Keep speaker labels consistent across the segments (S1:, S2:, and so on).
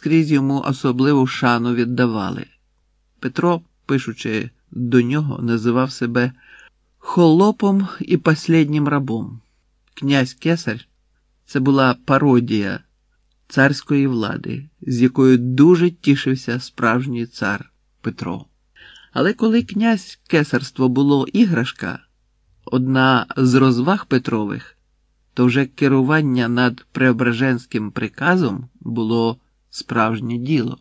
S1: скрізь йому особливу шану віддавали. Петро, пишучи до нього, називав себе холопом і последнім рабом. Князь Кесар це була пародія царської влади, з якою дуже тішився справжній цар Петро. Але коли князь кесарство було іграшка, одна з розваг Петрових, то вже керування над Преображенським приказом було справжнє діло.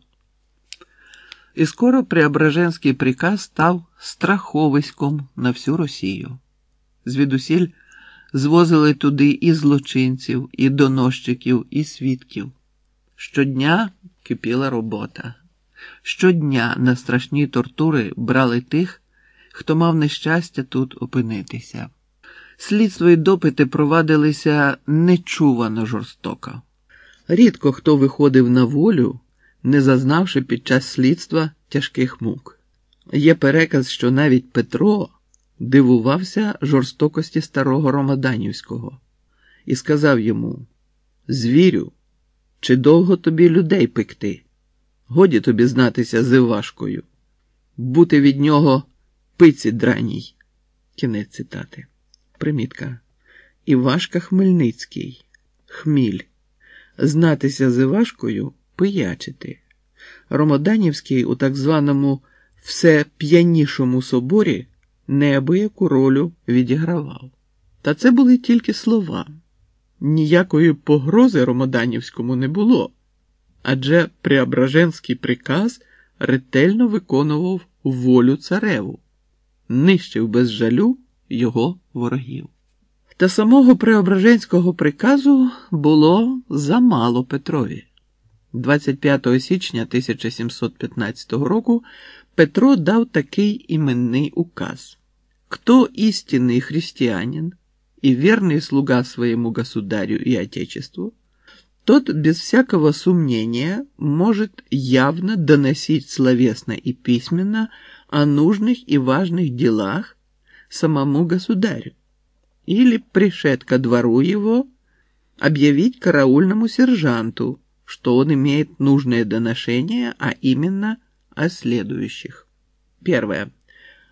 S1: І скоро Преображенський приказ став страховиськом на всю Росію. Звідусіль звозили туди і злочинців, і доносчиків, і свідків. Щодня кипіла робота. Щодня на страшні тортури брали тих, хто мав нещастя тут опинитися. Слідство і допити провадилися нечувано жорстоко. Рідко хто виходив на волю, не зазнавши під час слідства тяжких мук. Є переказ, що навіть Петро дивувався жорстокості старого Ромаданівського і сказав йому: Звірю, чи довго тобі людей пекти? Годі тобі знатися з Івашкою, бути від нього пиці драній. Кінець цитати. Примітка. Івашка Хмельницький. Хміль. Знатися з Івашкою пиячити. Ромоданівський у так званому все п'янішому соборі неабияку ролю відігравав. Та це були тільки слова. Ніякої погрози Ромоданівському не було, адже Преображенський приказ ретельно виконував волю цареву, нищив без жалю його ворогів. Та самого Преображенського приказу було замало Петрові. 25 січня 1715 року Петро дав такий іменний указ: Хто істинний христианин и верный слуга своему государю и отечеству, тот без всякого сомнения может явно доносить словесно и письменно о нужных и важных делах самому государю или, пришед ко двору его, объявить караульному сержанту, что он имеет нужное доношение, а именно о следующих. Первое.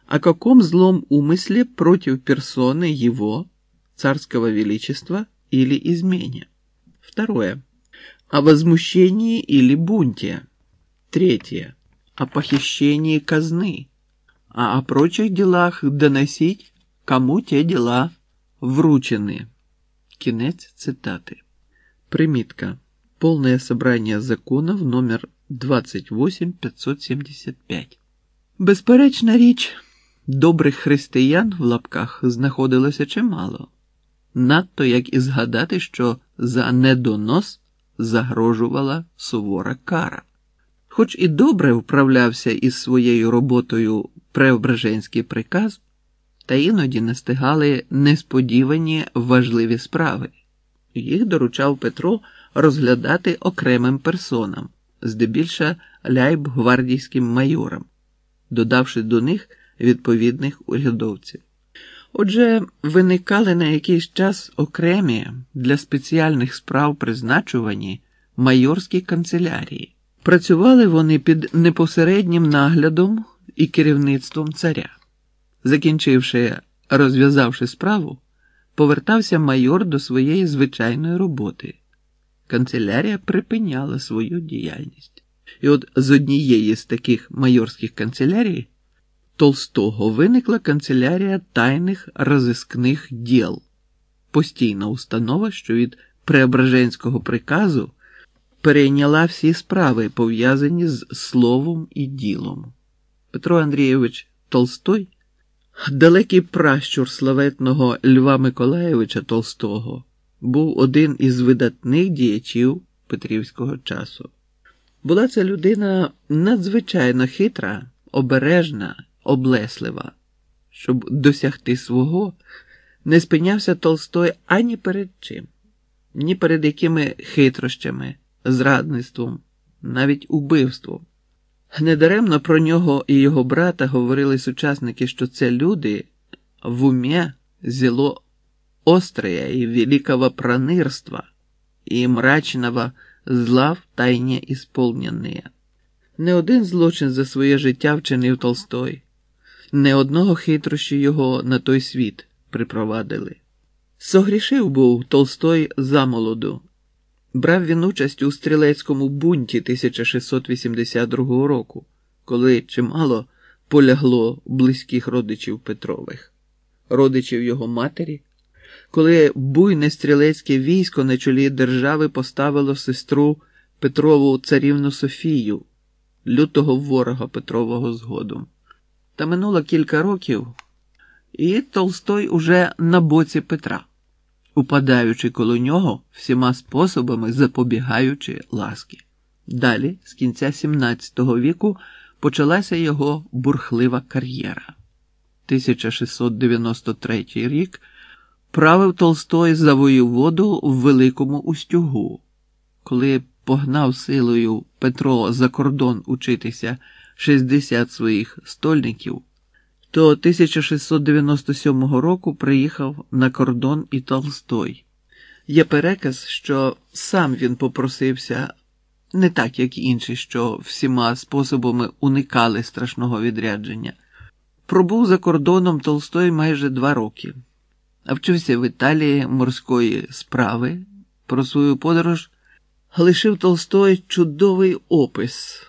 S1: О каком злом умысле против персоны его, царского величества или измене. Второе. О возмущении или бунте. Третье. О похищении казны. А о прочих делах доносить, кому те дела вручены. Кінець цитати. Примітка. Полное собрание законов номер 28575. Безперечна річ, добрих християн в лапках знаходилося чимало. Надто як і згадати, що за недонос загрожувала сувора кара. Хоч і добре вправлявся із своєю роботою Преображенський приказ, та іноді настигали несподівані важливі справи. Їх доручав Петро розглядати окремим персонам, здебільша ляйб-гвардійським майорам, додавши до них відповідних урядовців. Отже, виникали на якийсь час окремі для спеціальних справ призначувані майорські канцелярії. Працювали вони під непосереднім наглядом і керівництвом царя. Закінчивши, розв'язавши справу, повертався майор до своєї звичайної роботи. Канцелярія припиняла свою діяльність. І от з однієї з таких майорських канцелярій Толстого виникла канцелярія тайних розіскних діл, постійна установа, що від Преображенського приказу перейняла всі справи, пов'язані з словом і ділом. Петро Андрійович Толстой, далекий пращур славетного Льва Миколаєвича Толстого, був один із видатних діячів Петрівського часу. Була ця людина надзвичайно хитра, обережна облеслива. Щоб досягти свого, не спинявся Толстой ані перед чим, ні перед якими хитрощами, зрадництвом, навіть убивством. Недаремно про нього і його брата говорили сучасники, що це люди в умі зело острое и великого пронырства и мрачного зла втайне ісполнене. Не один злочин за своє життя вчинив Толстой, не одного хитрощі його на той світ припровадили. Согрішив був Толстой замолоду. Брав він участь у стрілецькому бунті 1682 року, коли чимало полягло близьких родичів Петрових, родичів його матері, коли буйне стрілецьке військо на чолі держави поставило сестру Петрову царівну Софію, лютого ворога Петрового згодом. Та минуло кілька років, і Толстой уже на боці Петра, упадаючи коло нього всіма способами запобігаючи ласки. Далі, з кінця XVII віку, почалася його бурхлива кар'єра. 1693 рік правив Толстой за воєводу в Великому Устюгу, коли погнав силою Петро за кордон учитися 60 своїх стольників, то 1697 року приїхав на кордон і Толстой. Є переказ, що сам він попросився не так, як інші, що всіма способами уникали страшного відрядження. Пробув за кордоном Толстой майже два роки, а вчився в Італії морської справи. Про свою подорож лишив Толстой чудовий опис.